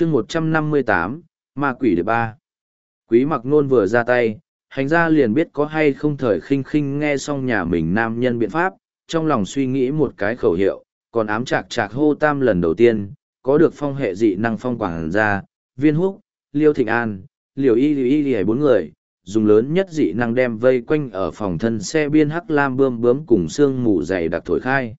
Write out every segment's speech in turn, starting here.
chương một trăm năm mươi tám, ma quỷ đệ ba. Quý mặc nôn vừa ra tay, hành ra liền biết có hay không thời khinh khinh nghe xong nhà mình nam nhân biện pháp, trong lòng suy nghĩ một cái khẩu hiệu, còn ám chạc chạc hô tam lần đầu tiên, có được phong hệ dị năng phong quảng ra viên húc, liêu thịnh an, liều y y liều bốn người, dùng lớn nhất dị năng đem vây quanh ở phòng thân xe biên hắc lam bươm bướm cùng xương mù dày đặc thổi khai.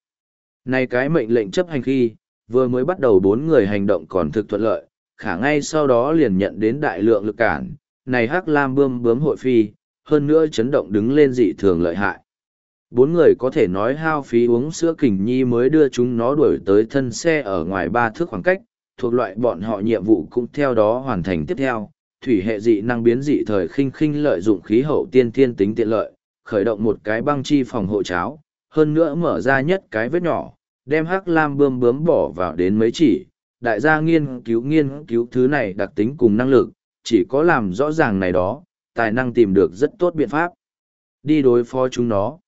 Này cái mệnh lệnh chấp hành khi, vừa mới bắt đầu bốn người hành động còn thực thuận lợi khả ngay sau đó liền nhận đến đại lượng lực cản, này hắc lam bươm bướm hội phi, hơn nữa chấn động đứng lên dị thường lợi hại. Bốn người có thể nói hao phí uống sữa kình nhi mới đưa chúng nó đuổi tới thân xe ở ngoài ba thước khoảng cách, thuộc loại bọn họ nhiệm vụ cũng theo đó hoàn thành tiếp theo. Thủy hệ dị năng biến dị thời khinh khinh lợi dụng khí hậu tiên thiên tính tiện lợi, khởi động một cái băng chi phòng hộ cháo, hơn nữa mở ra nhất cái vết nhỏ, đem hắc lam bươm bướm bỏ vào đến mấy chỉ, đại gia nghiên cứu nghiên cứu thứ này đặc tính cùng năng lực, chỉ có làm rõ ràng này đó, tài năng tìm được rất tốt biện pháp. Đi đối phó chúng nó.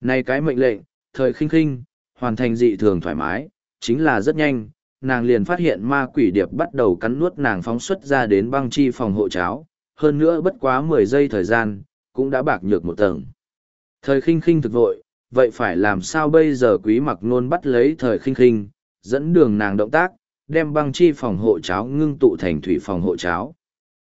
Này cái mệnh lệnh, thời khinh khinh, hoàn thành dị thường thoải mái, chính là rất nhanh, nàng liền phát hiện ma quỷ điệp bắt đầu cắn nuốt nàng phóng xuất ra đến băng chi phòng hộ cháo, hơn nữa bất quá mười giây thời gian, cũng đã bạc nhược một tầng. Thời khinh khinh thực vội, vậy phải làm sao bây giờ quý mặc nôn bắt lấy thời khinh khinh, dẫn đường nàng động tác, đem băng chi phòng hộ cháo ngưng tụ thành thủy phòng hộ cháo.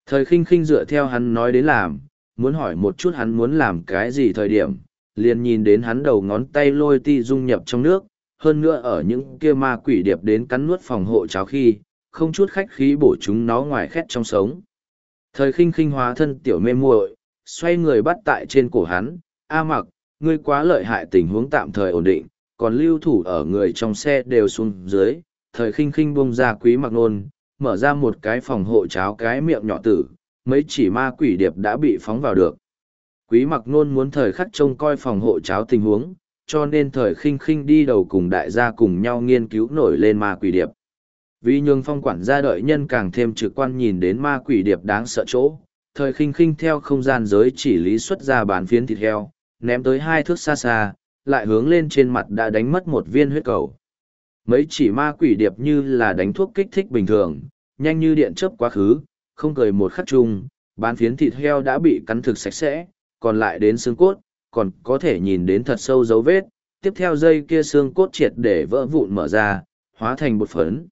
Thời khinh khinh dựa theo hắn nói đến làm, muốn hỏi một chút hắn muốn làm cái gì thời điểm, liền nhìn đến hắn đầu ngón tay lôi ti dung nhập trong nước, hơn nữa ở những kia ma quỷ điệp đến cắn nuốt phòng hộ cháo khi, không chút khách khí bổ chúng nó ngoài khét trong sống. Thời khinh khinh hóa thân tiểu mê muội, xoay người bắt tại trên cổ hắn, A mặc, ngươi quá lợi hại tình huống tạm thời ổn định, còn lưu thủ ở người trong xe đều xuống dưới, thời khinh khinh bung ra quý mặc nôn, mở ra một cái phòng hộ cháo cái miệng nhỏ tử, mấy chỉ ma quỷ điệp đã bị phóng vào được. Quý mặc nôn muốn thời khắc trông coi phòng hộ cháo tình huống, cho nên thời khinh khinh đi đầu cùng đại gia cùng nhau nghiên cứu nổi lên ma quỷ điệp. Vì nhường phong quản gia đợi nhân càng thêm trực quan nhìn đến ma quỷ điệp đáng sợ chỗ, thời khinh khinh theo không gian giới chỉ lý xuất ra bán phiến thịt heo, ném tới hai thước xa xa, lại hướng lên trên mặt đã đánh mất một viên huyết cầu mấy chỉ ma quỷ điệp như là đánh thuốc kích thích bình thường, nhanh như điện chớp quá khứ, không cười một khắc chung, bán phiến thịt heo đã bị cắn thực sạch sẽ, còn lại đến xương cốt, còn có thể nhìn đến thật sâu dấu vết, tiếp theo dây kia xương cốt triệt để vỡ vụn mở ra, hóa thành bột phấn.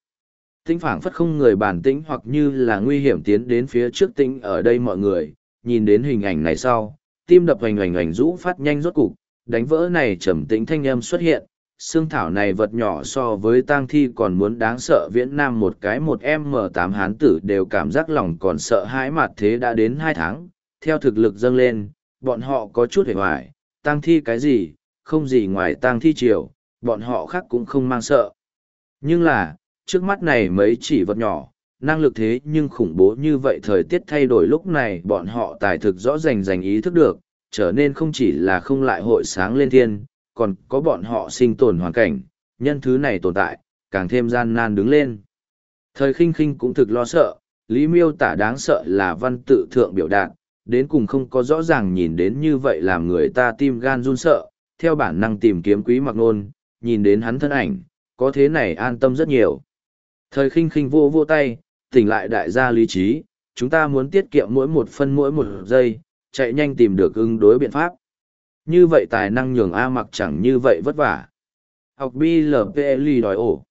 Tinh phảng phất không người bản tĩnh hoặc như là nguy hiểm tiến đến phía trước tinh ở đây mọi người, nhìn đến hình ảnh này sau, tim đập hoành hoành hoành rũ phát nhanh rốt cục, đánh vỡ này trầm tĩnh thanh âm xuất hiện, xương thảo này vật nhỏ so với tang thi còn muốn đáng sợ. Viễn nam một cái một m tám hán tử đều cảm giác lòng còn sợ hãi mặt thế đã đến hai tháng. Theo thực lực dâng lên, bọn họ có chút hề hoài. Tang thi cái gì? Không gì ngoài tang thi triều. Bọn họ khác cũng không mang sợ. Nhưng là, trước mắt này mấy chỉ vật nhỏ, năng lực thế nhưng khủng bố như vậy thời tiết thay đổi lúc này bọn họ tài thực rõ rành rành ý thức được, trở nên không chỉ là không lại hội sáng lên thiên còn có bọn họ sinh tồn hoàn cảnh, nhân thứ này tồn tại, càng thêm gian nan đứng lên. Thời khinh khinh cũng thực lo sợ, lý miêu tả đáng sợ là văn tự thượng biểu đạt, đến cùng không có rõ ràng nhìn đến như vậy làm người ta tim gan run sợ, theo bản năng tìm kiếm quý mặc nôn, nhìn đến hắn thân ảnh, có thế này an tâm rất nhiều. Thời khinh khinh vô vô tay, tỉnh lại đại gia lý trí, chúng ta muốn tiết kiệm mỗi một phân mỗi một giây, chạy nhanh tìm được ứng đối biện pháp. Như vậy tài năng nhường A mặc chẳng như vậy vất vả. Học BLPL đòi ổ.